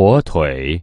火腿。